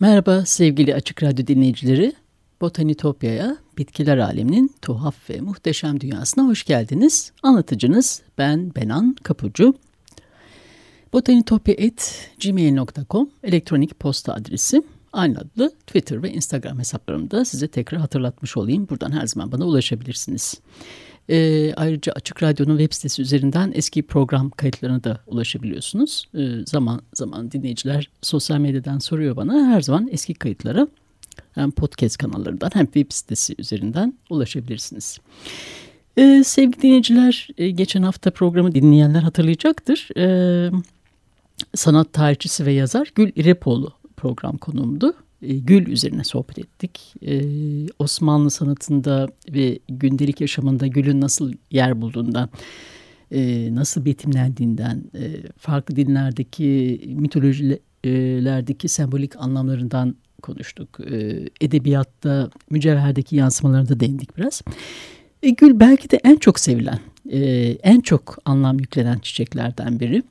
Merhaba sevgili Açık Radyo dinleyicileri. Botanitopya'ya, bitkiler aleminin tuhaf ve muhteşem dünyasına hoş geldiniz. Anlatıcınız ben Benan Kapucu. botanitopya.gmail.com elektronik posta adresi. Aynı adlı Twitter ve Instagram hesaplarımda size tekrar hatırlatmış olayım. Buradan her zaman bana ulaşabilirsiniz. E, ayrıca Açık Radyo'nun web sitesi üzerinden eski program kayıtlarına da ulaşabiliyorsunuz. E, zaman zaman dinleyiciler sosyal medyadan soruyor bana. Her zaman eski kayıtlara hem podcast kanallarından hem web sitesi üzerinden ulaşabilirsiniz. E, sevgili dinleyiciler, e, geçen hafta programı dinleyenler hatırlayacaktır. E, sanat tarihçisi ve yazar Gül İrepoğlu program konuğumdu. E, gül üzerine sohbet ettik. E, Osmanlı sanatında ve gündelik yaşamında gülün nasıl yer bulduğundan, e, nasıl betimlendiğinden, farklı dinlerdeki mitolojilerdeki sembolik anlamlarından konuştuk. Edebiyatta mücevherdeki yansımalarına da değindik biraz. Gül belki de en çok sevilen, en çok anlam yüklenen çiçeklerden biri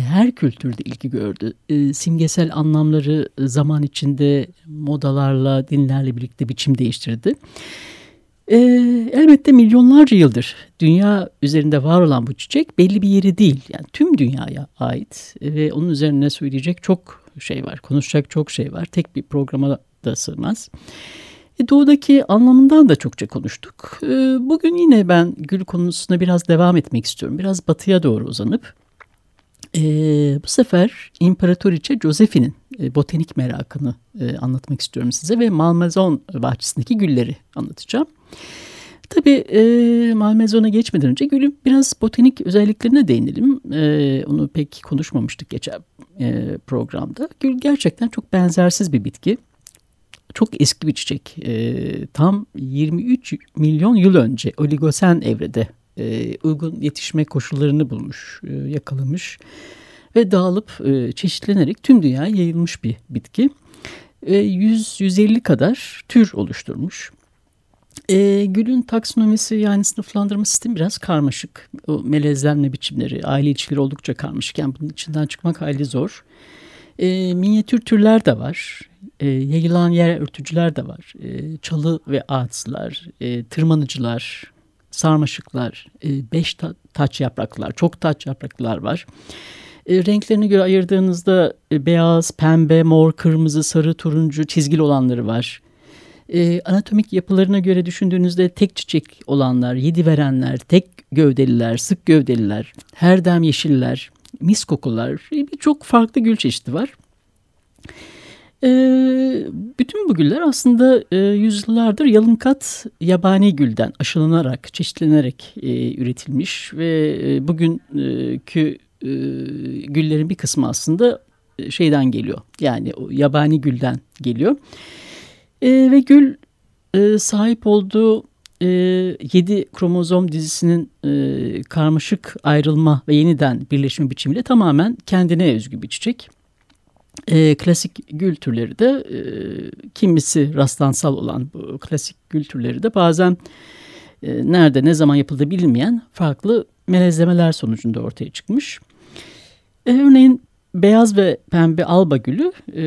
her kültürde ilgi gördü. E, simgesel anlamları zaman içinde modalarla, dinlerle birlikte biçim değiştirdi. E, elbette milyonlarca yıldır dünya üzerinde var olan bu çiçek belli bir yeri değil. Yani tüm dünyaya ait ve onun üzerine söyleyecek çok şey var, konuşacak çok şey var. Tek bir programa da sığmaz. E, doğudaki anlamından da çokça konuştuk. E, bugün yine ben gül konusuna biraz devam etmek istiyorum. Biraz batıya doğru uzanıp e, bu sefer İmparatoriçe Josephine'in e, botanik merakını e, anlatmak istiyorum size ve Malmaison bahçesindeki gülleri anlatacağım. Tabii e, Malmaison'a geçmeden önce gülün biraz botanik özelliklerine değinelim. E, onu pek konuşmamıştık geçen e, programda. Gül gerçekten çok benzersiz bir bitki. Çok eski bir çiçek. E, tam 23 milyon yıl önce Oligosen evrede e, uygun yetişme koşullarını bulmuş, e, yakalamış ve dağılıp e, çeşitlenerek tüm dünyaya yayılmış bir bitki. E, 100-150 kadar tür oluşturmuş. E, gülün taksonomisi yani sınıflandırma sistemi biraz karmaşık. O melezlenme biçimleri, aile ilişkileri oldukça karmaşık. Yani bunun içinden çıkmak hayli zor. E, minyatür türler de var. E, yayılan yer örtücüler de var. E, çalı ve ağaçlar, e, tırmanıcılar, sarmaşıklar, e, beş ta taç yapraklar, çok taç yapraklar var. E, renklerine göre ayırdığınızda e, beyaz, pembe, mor, kırmızı, sarı, turuncu çizgili olanları var. E, anatomik yapılarına göre düşündüğünüzde tek çiçek olanlar, yedi verenler, tek gövdeliler, sık gövdeliler, herdem yeşiller, mis kokular, e, birçok farklı gül çeşidi var. E, bütün bu güller aslında e, yüzyıllardır yalınkat yabani gülden aşılanarak, çeşitlenerek e, üretilmiş ve e, bugünkü e, güllerin bir kısmı aslında e, şeyden geliyor. Yani o yabani gülden geliyor. E, ve gül e, sahip olduğu e, 7 kromozom dizisinin e, karmaşık ayrılma ve yeniden birleşme biçimiyle tamamen kendine özgü bir çiçek. E, klasik gül türleri de e, kimisi rastlansal olan bu klasik gül türleri de bazen e, nerede ne zaman yapıldığı bilinmeyen farklı melezlemeler sonucunda ortaya çıkmış. E, örneğin beyaz ve pembe alba gülü e,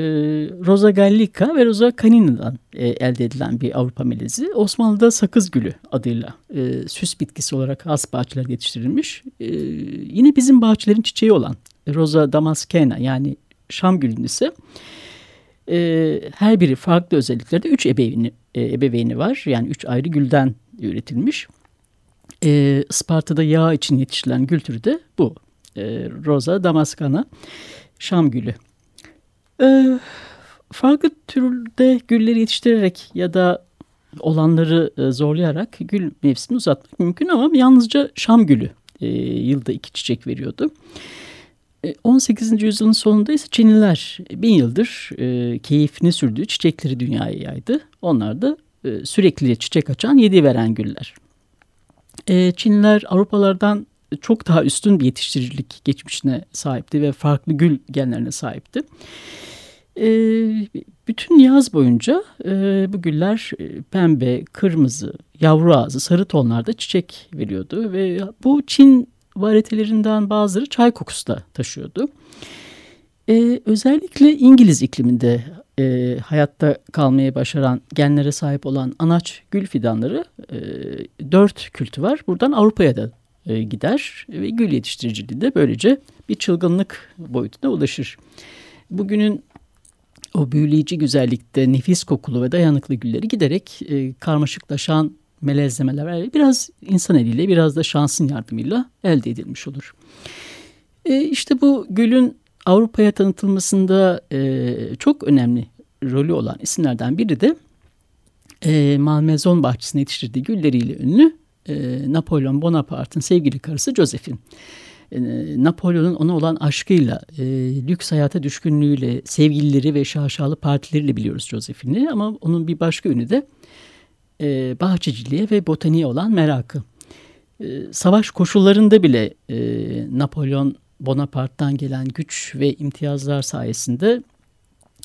Rosa gallica ve Rosa canina'dan e, elde edilen bir Avrupa melezi. Osmanlı'da sakız gülü adıyla e, süs bitkisi olarak has bahçelerde yetiştirilmiş. E, yine bizim bahçelerin çiçeği olan Rosa damascena yani Şam gülünün ise e, her biri farklı özelliklerde üç ebeveyni, e, ebeveyni var. Yani üç ayrı gülden üretilmiş. E, Isparta'da yağ için yetiştirilen gül türü de bu. E, Rosa damaskana Şam gülü. E, farklı türde gülleri yetiştirerek ya da olanları e, zorlayarak gül mevsimini uzatmak mümkün ama yalnızca Şam gülü e, yılda iki çiçek veriyordu. 18. E, yüzyılın sonunda ise Çinliler bin yıldır e, keyfini sürdüğü çiçekleri dünyaya yaydı. Onlar da e, sürekli çiçek açan yedi veren güller. E, Çinliler Avrupalardan çok daha üstün bir yetiştiricilik geçmişine sahipti ve farklı gül genlerine sahipti. E, bütün yaz boyunca e, bu güller e, pembe, kırmızı, yavru ağzı, sarı tonlarda çiçek veriyordu ve bu Çin varietelerinden bazıları çay kokusu da taşıyordu. E, özellikle İngiliz ikliminde e, hayatta kalmaya başaran genlere sahip olan anaç gül fidanları e, dört kültü var. Buradan Avrupa'ya da e, gider ve gül yetiştiriciliği de böylece bir çılgınlık boyutuna ulaşır. Bugünün o büyüleyici güzellikte nefis kokulu ve dayanıklı gülleri giderek e, karmaşıklaşan melezlemeler biraz insan eliyle biraz da şansın yardımıyla elde edilmiş olur. E, işte bu gülün Avrupa'ya tanıtılmasında e, çok önemli rolü olan isimlerden biri de e, Malmezon bahçesinde yetiştirdiği gülleriyle ünlü e, Napolyon Bonaparte'ın sevgili karısı Josephine. E, Napolyon'un ona olan aşkıyla, e, lüks hayata düşkünlüğüyle, sevgilileri ve şaşalı partileriyle biliyoruz Josephine'i. Ama onun bir başka ünü de e, bahçeciliğe ve botaniğe olan merakı. E, savaş koşullarında bile e, Napolyon Bonaparte'dan gelen güç ve imtiyazlar sayesinde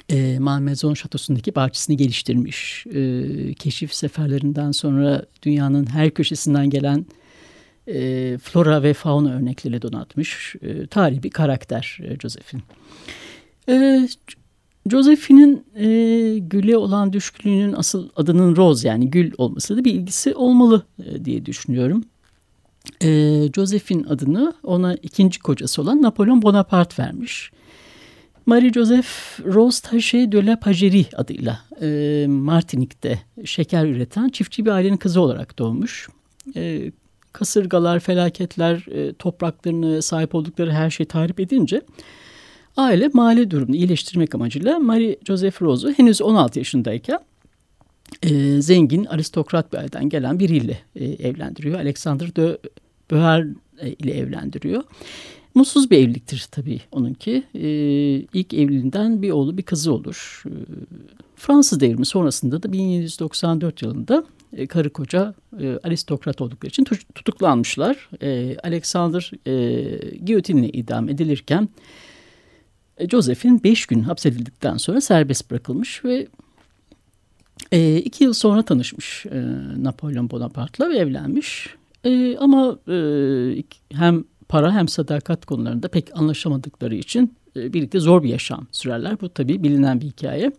e, Malmaison Şatosu'ndaki bahçesini geliştirmiş. E, keşif seferlerinden sonra dünyanın her köşesinden gelen e, flora ve fauna örnekleriyle donatmış. E, tarihi bir karakter e, Josephine. E, Josephine'in e, güle olan düşkünlüğünün asıl adının Rose yani gül olması da bir ilgisi olmalı e, diye düşünüyorum. E, Josephine adını ona ikinci kocası olan Napolyon Bonaparte vermiş. Marie-Joseph Rose Taché de la Pagerie adıyla e, Martinik'te şeker üreten çiftçi bir ailenin kızı olarak doğmuş. E, kasırgalar, felaketler, e, topraklarını sahip oldukları her şeyi tahrip edince aile mali durumunu iyileştirmek amacıyla Marie-Joseph Rose'u henüz 16 yaşındayken e, zengin aristokrat bir aileden gelen biriyle e, evlendiriyor. Alexander de e, ile evlendiriyor. Mutsuz bir evliliktir tabii onunki. Ee, ilk evliliğinden bir oğlu bir kızı olur. Ee, Fransız devrimi sonrasında da 1794 yılında e, karı koca e, aristokrat oldukları için tutuklanmışlar. E, Alexander e, giyotinle idam edilirken e, Josephine 5 gün hapsedildikten sonra serbest bırakılmış ve e, iki yıl sonra tanışmış e, Napolyon Bonaparte'la ve evlenmiş. E, ama e, hem para hem sadakat konularında pek anlaşamadıkları için e, birlikte zor bir yaşam sürerler. Bu tabii bilinen bir hikaye.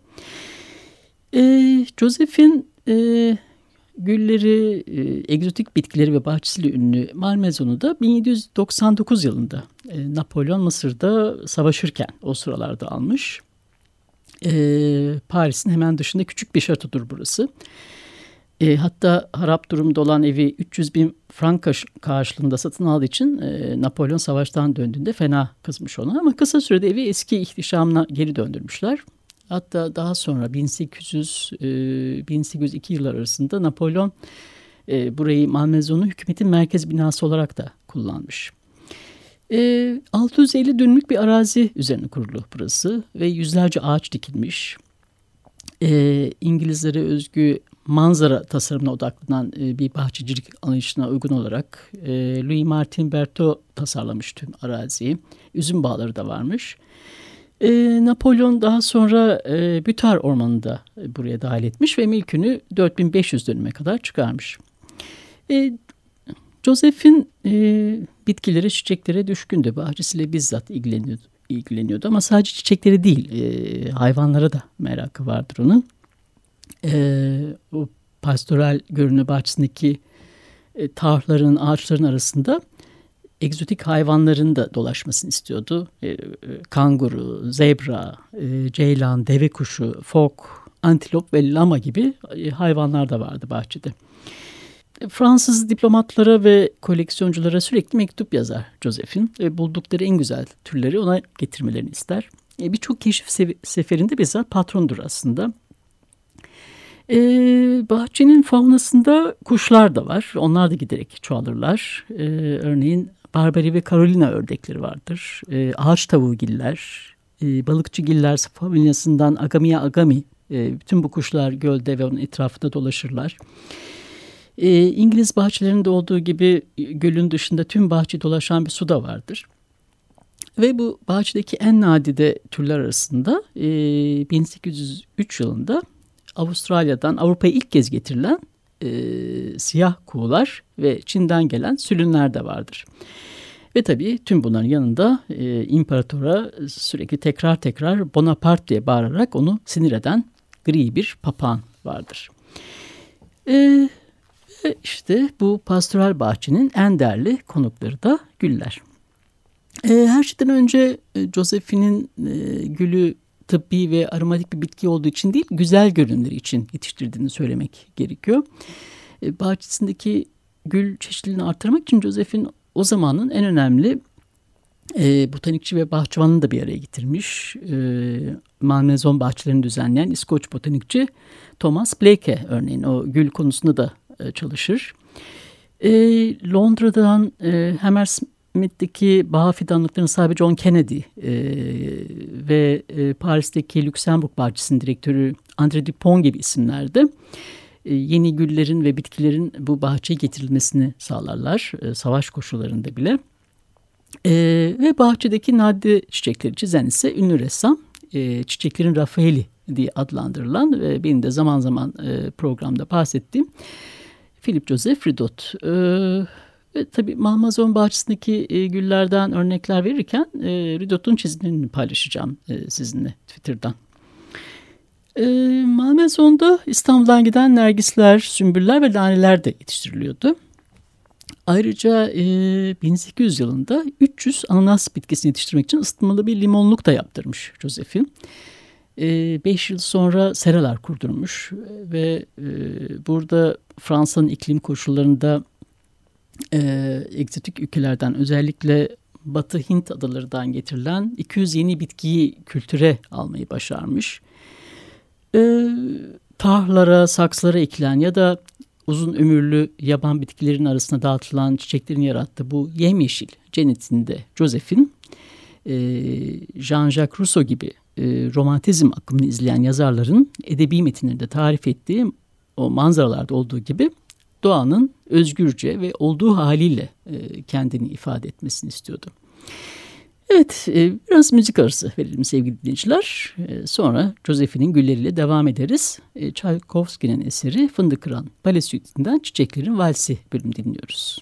E, Josephine e, gülleri, e, egzotik bitkileri ve bahçesiyle ünlü Malmezon'u da 1799 yılında e, Napolyon Mısır'da savaşırken o sıralarda almış. E, Paris'in hemen dışında küçük bir şatodur burası. E, hatta harap durumda olan evi 300 bin frank karşılığında satın aldığı için e, Napolyon savaştan döndüğünde fena kızmış ona. Ama kısa sürede evi eski ihtişamına geri döndürmüşler. Hatta daha sonra 1800 e, 1802 yıllar arasında Napolyon e, burayı Malmezon'un hükümetin merkez binası olarak da kullanmış. E, 650 dönümlük bir arazi üzerine kurulu burası ve yüzlerce ağaç dikilmiş. E, İngilizlere özgü manzara tasarımına odaklanan e, bir bahçecilik anlayışına uygun olarak e, Louis Martin Berthaud tasarlamış tüm araziyi. Üzüm bağları da varmış. E, Napolyon daha sonra e, Bütar Ormanı'nı buraya dahil etmiş ve mülkünü 4500 dönüme kadar çıkarmış. E, Joseph'in e, bitkilere, çiçeklere düşkündü. Bahçesiyle bizzat ilgileniyordu, ilgileniyordu. Ama sadece çiçekleri değil, e, hayvanlara da merakı vardır onun e, o pastoral görünü bahçesindeki e, tarhların, ağaçların arasında egzotik hayvanların da dolaşmasını istiyordu. E, e, kanguru, zebra, e, ceylan, deve kuşu, fok, antilop ve lama gibi hayvanlar da vardı bahçede. Fransız diplomatlara ve koleksiyonculara sürekli mektup yazar Josephine ve buldukları en güzel türleri ona getirmelerini ister. E, Birçok keşif seferinde bizzat patrondur aslında. E, bahçenin faunasında kuşlar da var. Onlar da giderek çoğalırlar. E, örneğin Barbary ve Carolina ördekleri vardır. E, ağaç tavuğgiller, e, balıkçıgiller familyasından Agamia agami. E, bütün bu kuşlar gölde ve onun etrafında dolaşırlar. E, İngiliz bahçelerinde olduğu gibi gölün dışında tüm bahçe dolaşan bir su da vardır. Ve bu bahçedeki en nadide türler arasında e, 1803 yılında Avustralya'dan Avrupa'ya ilk kez getirilen e, siyah kuğular ve Çin'den gelen sülünler de vardır. Ve tabii tüm bunların yanında e, imparatora sürekli tekrar tekrar Bonaparte diye bağırarak onu sinir eden gri bir papağan vardır. E, işte bu pastoral bahçenin en değerli konukları da güller. E, her şeyden önce e, Josephine'in e, gülü tıbbi ve aromatik bir bitki olduğu için değil, güzel görünümleri için yetiştirdiğini söylemek gerekiyor. E, bahçesindeki gül çeşitliliğini artırmak için Josephine o zamanın en önemli e, botanikçi ve bahçıvanını da bir araya getirmiş. E, Malmezon bahçelerini düzenleyen İskoç botanikçi Thomas Blake örneğin o gül konusunda da e, çalışır. E, Londra'dan e, Hammersmith'teki bağ fidanlıklarının sahibi John Kennedy e, ve e, Paris'teki Luxemburg bahçesinin direktörü André Dupont gibi isimlerde e, yeni güllerin ve bitkilerin bu bahçeye getirilmesini sağlarlar e, savaş koşullarında bile. E, ve bahçedeki nadide çiçekleri çizen ise ünlü ressam e, çiçeklerin Rafaeli diye adlandırılan ve benim de zaman zaman e, programda bahsettiğim Philip Joseph Ridot. E, ve tabii Malmazon bahçesindeki e, güllerden örnekler verirken e, Ridot'un çizimlerini paylaşacağım e, sizinle Twitter'dan. E, Malmazon'da İstanbul'dan giden nergisler, sümbüller ve laneler de yetiştiriliyordu. Ayrıca e, 1800 yılında 300 ananas bitkisini yetiştirmek için ısıtmalı bir limonluk da yaptırmış Josephine. 5 yıl sonra seralar kurdurmuş ve e, burada Fransa'nın iklim koşullarında e, egzotik ülkelerden özellikle Batı Hint adalarından getirilen 200 yeni bitkiyi kültüre almayı başarmış. E, tahlara, saksılara ekilen ya da uzun ömürlü yaban bitkilerin arasında dağıtılan çiçeklerin yarattığı bu yemyeşil cennetinde Josephine, e, Jean-Jacques Rousseau gibi e, romantizm akımını izleyen yazarların edebi metinlerinde tarif ettiği o manzaralarda olduğu gibi doğanın özgürce ve olduğu haliyle e, kendini ifade etmesini istiyordu. Evet, e, biraz müzik arası verelim sevgili dinleyiciler. E, sonra Josephine'in gülleriyle devam ederiz. E, Tchaikovsky'nin eseri Fındık Kıran Bale Suite'inden Çiçeklerin Valsi bölüm dinliyoruz.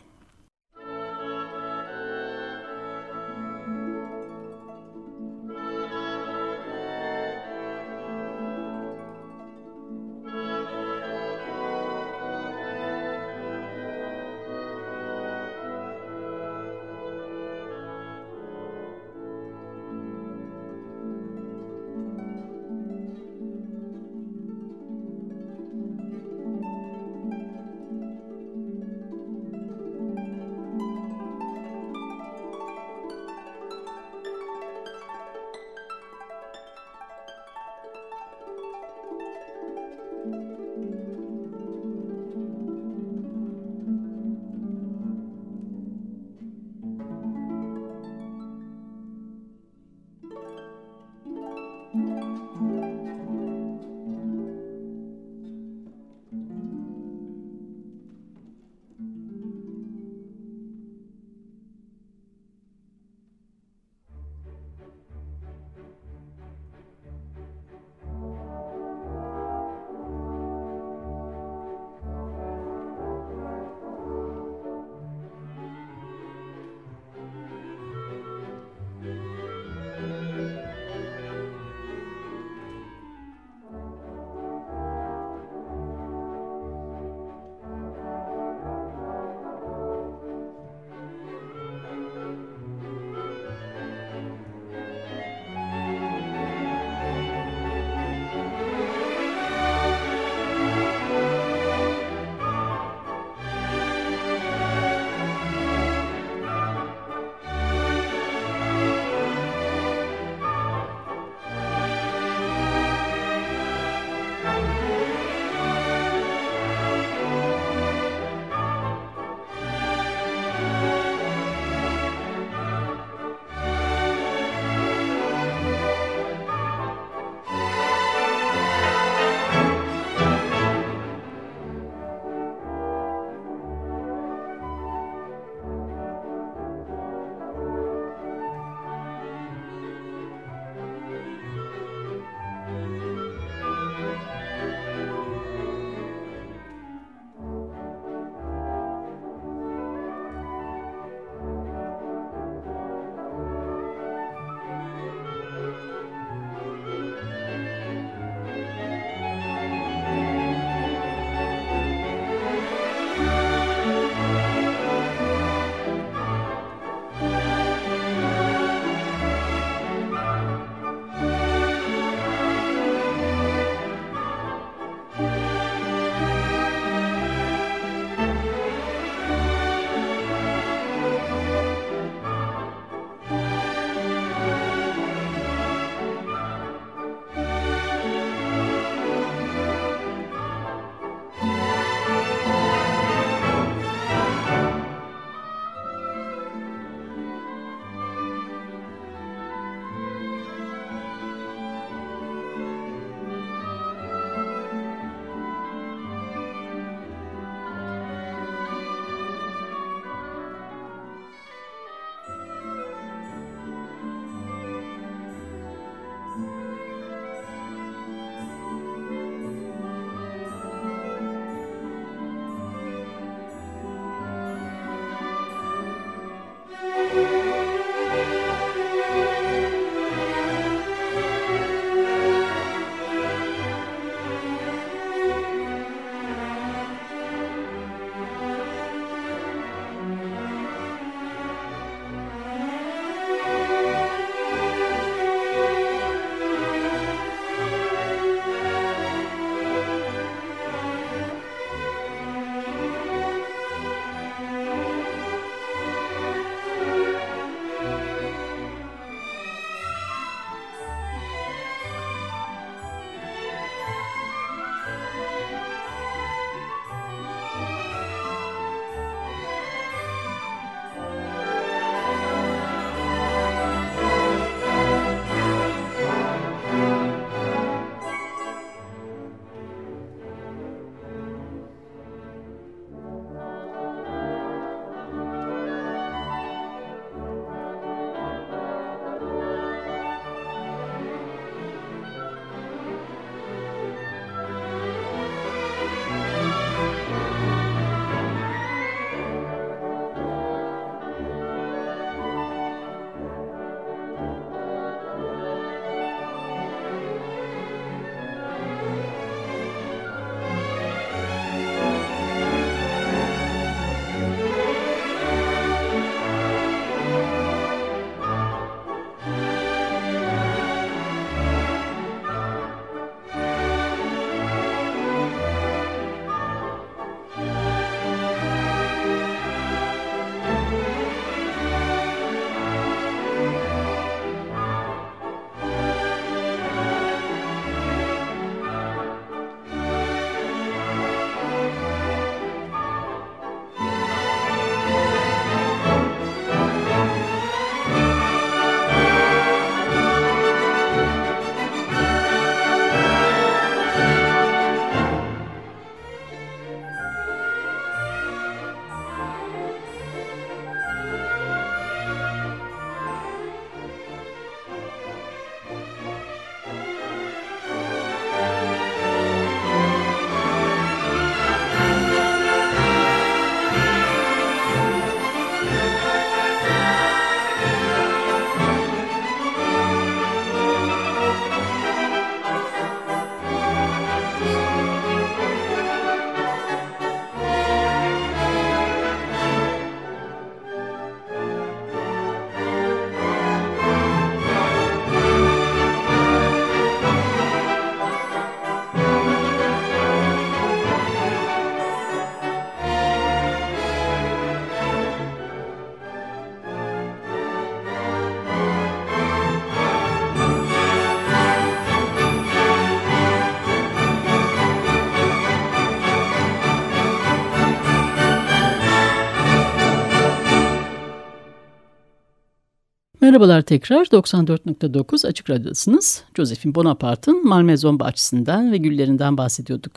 Merhabalar tekrar 94.9 Açık Radyo'dasınız. Josephine Bonaparte'ın Malmaison bahçesinden ve güllerinden bahsediyorduk.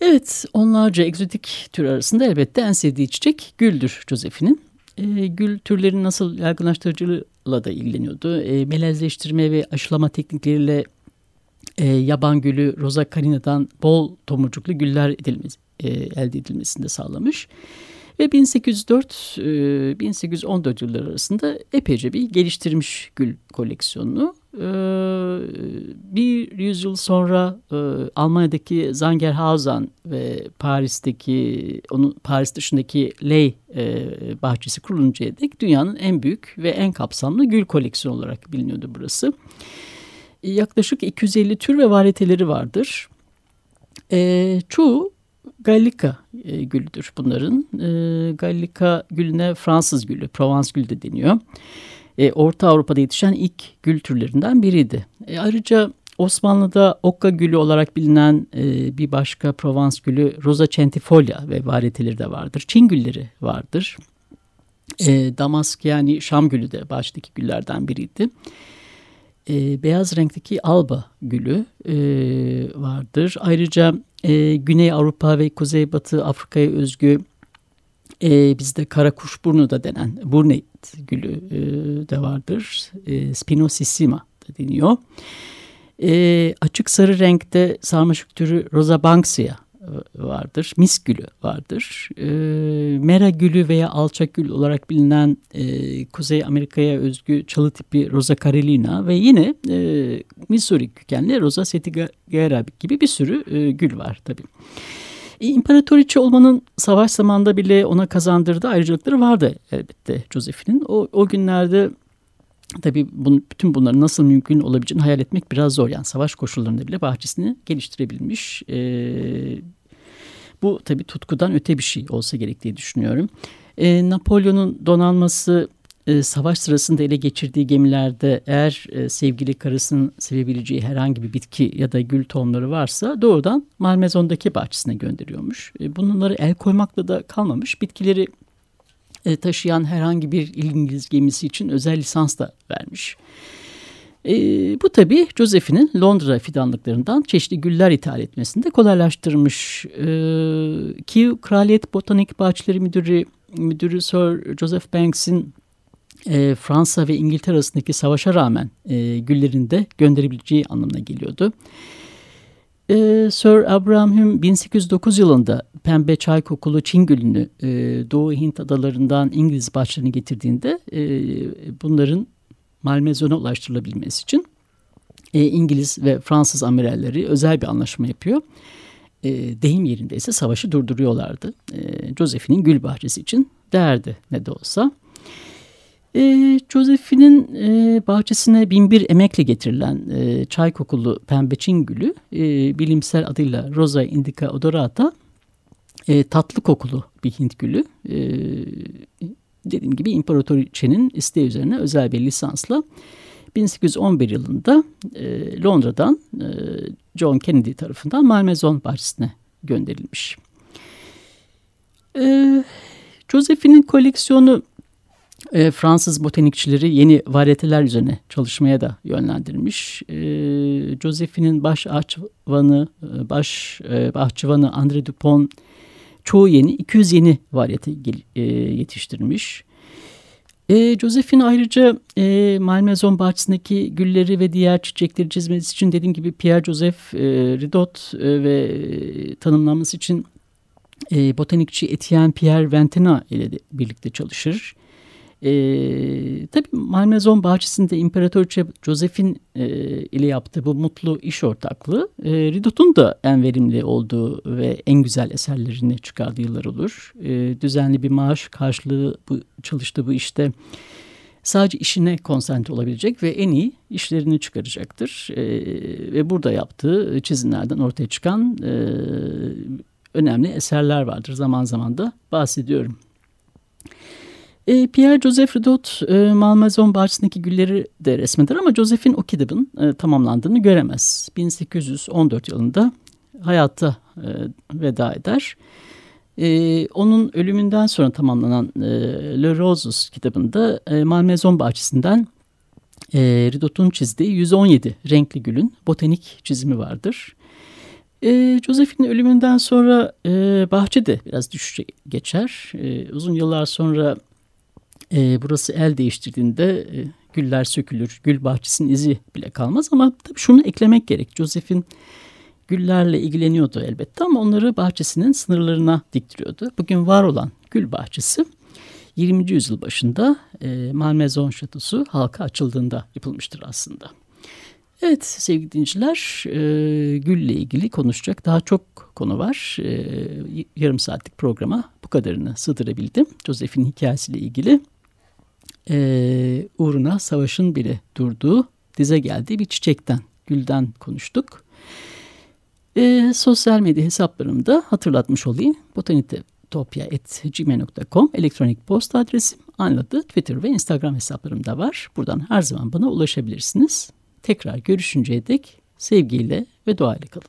Evet onlarca egzotik tür arasında elbette en sevdiği çiçek güldür Josephine'in. E, gül türlerin nasıl yaygınlaştırıcıyla da ilgileniyordu. E, melezleştirme ve aşılama teknikleriyle e, yaban gülü Rosa carina'dan bol tomurcuklu güller edilmesi, e, elde edilmesini de sağlamış. Ve 1804-1814 e, yılları arasında epeyce bir geliştirmiş gül koleksiyonunu. E, bir yüzyıl sonra e, Almanya'daki Zangerhausen ve Paris'teki onun Paris dışındaki Ley bahçesi kuruluncaya dek dünyanın en büyük ve en kapsamlı gül koleksiyonu olarak biliniyordu burası. Yaklaşık 250 tür ve varieteleri vardır. Çoğu Gallica e, gülüdür bunların. E, Gallica gülüne Fransız gülü, Provence gülü de deniyor. E, Orta Avrupa'da yetişen ilk gül türlerinden biriydi. E, ayrıca Osmanlı'da okka gülü olarak bilinen e, bir başka Provence gülü Rosa centifolia ve varieteleri de vardır. Çin gülleri vardır. E, Damask yani Şam gülü de baştaki güllerden biriydi. E, beyaz renkteki alba gülü e, vardır. Ayrıca e, Güney Avrupa ve Kuzeybatı Afrika'ya özgü e, bizde kara kuşburnu da denen burnet gülü e, de vardır. E, Spinosissima da deniyor. E, açık sarı renkte sarmaşık türü Rosa Banksia vardır. Mis gülü vardır. E, mera gülü veya alçak gül olarak bilinen e, Kuzey Amerika'ya özgü çalı tipi Rosa Carolina ve yine e, Missouri kökenli Rosa setigera gibi bir sürü e, gül var tabii. İmparatoriçe olmanın savaş zamanında bile ona kazandırdığı ayrıcalıkları vardı elbette Josephine'in. O, o günlerde Tabii bunun, bütün bunların nasıl mümkün olabileceğini hayal etmek biraz zor. Yani savaş koşullarında bile bahçesini geliştirebilmiş. E, bu tabii tutkudan öte bir şey olsa gerek diye düşünüyorum. E, Napolyon'un donanması e, savaş sırasında ele geçirdiği gemilerde eğer e, sevgili karısının sevebileceği herhangi bir bitki ya da gül tohumları varsa doğrudan Malmezon'daki bahçesine gönderiyormuş. E, bunları el koymakla da kalmamış. Bitkileri e, taşıyan herhangi bir İngiliz gemisi için özel lisans da vermiş. E, bu tabii Josephine'in Londra fidanlıklarından çeşitli güller ithal etmesini de kolaylaştırmış. E, ki Kraliyet Botanik Bahçeleri Müdürü, Müdürü Sir Joseph Banks'in e, Fransa ve İngiltere arasındaki savaşa rağmen e, güllerini de gönderebileceği anlamına geliyordu. Sir Abraham Hume 1809 yılında pembe çay kokulu Çin gülünü e, Doğu Hint adalarından İngiliz bahçelerine getirdiğinde e, bunların Malmezon'a ulaştırılabilmesi için e, İngiliz ve Fransız amiralleri özel bir anlaşma yapıyor. E, deyim yerinde ise savaşı durduruyorlardı. E, Josephine'in gül bahçesi için değerdi ne de olsa. E, Josephine'in e, bahçesine binbir emekle getirilen e, çay kokulu pembe Çin gülü e, bilimsel adıyla Rosa indica odorata e, tatlı kokulu bir Hint gülü. E, dediğim gibi İmparatoriçe'nin isteği üzerine özel bir lisansla 1811 yılında e, Londra'dan e, John Kennedy tarafından Malmezon bahçesine gönderilmiş. E, Josephine'in koleksiyonu e, Fransız botanikçileri yeni varyeteler üzerine çalışmaya da yönlendirmiş. E, Josephine'in baş ahçıvanı, e, baş e, bahçıvanı André Dupont çoğu yeni 200 yeni varyete e, yetiştirmiş. E, Josephine ayrıca e, Malmaison bahçesindeki gülleri ve diğer çiçekleri çizmesi için dediğim gibi Pierre Joseph e, Ridot e, ve tanımlaması için e, botanikçi Etienne Pierre Ventena ile de birlikte çalışır. E, tabii Malmezon bahçesinde İmparatoriçe Josephine e, ile yaptığı bu mutlu iş ortaklığı e, Ridot'un da en verimli olduğu ve en güzel eserlerini çıkardığı yıllar olur. E, düzenli bir maaş karşılığı bu, çalıştığı bu işte sadece işine konsantre olabilecek ve en iyi işlerini çıkaracaktır. E, ve burada yaptığı çizimlerden ortaya çıkan e, önemli eserler vardır. Zaman zaman da bahsediyorum. E, Pierre Joseph Ridot e, Malmaison bahçesindeki gülleri de resmeder ama Josephine o kitabın e, tamamlandığını göremez. 1814 yılında hayatta e, veda eder. E, onun ölümünden sonra tamamlanan e, Le Roses kitabında e, Malmaison bahçesinden e, Ridot'un çizdiği 117 renkli gülün botanik çizimi vardır. E, Joseph'in ölümünden sonra e, bahçe de biraz düşüşe geçer. E, uzun yıllar sonra e, burası el değiştirdiğinde e, güller sökülür, gül bahçesinin izi bile kalmaz ama tabii şunu eklemek gerek. Joseph'in güllerle ilgileniyordu elbette ama onları bahçesinin sınırlarına diktiriyordu. Bugün var olan gül bahçesi 20. yüzyıl başında e, Malmaison Şatosu halka açıldığında yapılmıştır aslında. Evet sevgili dinleyiciler e, gülle ilgili konuşacak daha çok konu var. E, yarım saatlik programa bu kadarını sığdırabildim. Joseph'in hikayesiyle ilgili e, uğruna savaşın bile durduğu dize geldiği bir çiçekten, gülden konuştuk. E, sosyal medya hesaplarımda hatırlatmış olayım. botanitopya.gmail.com elektronik posta adresim. Anladı Twitter ve Instagram hesaplarımda var. Buradan her zaman bana ulaşabilirsiniz. Tekrar görüşünceye dek sevgiyle ve doğayla kalın.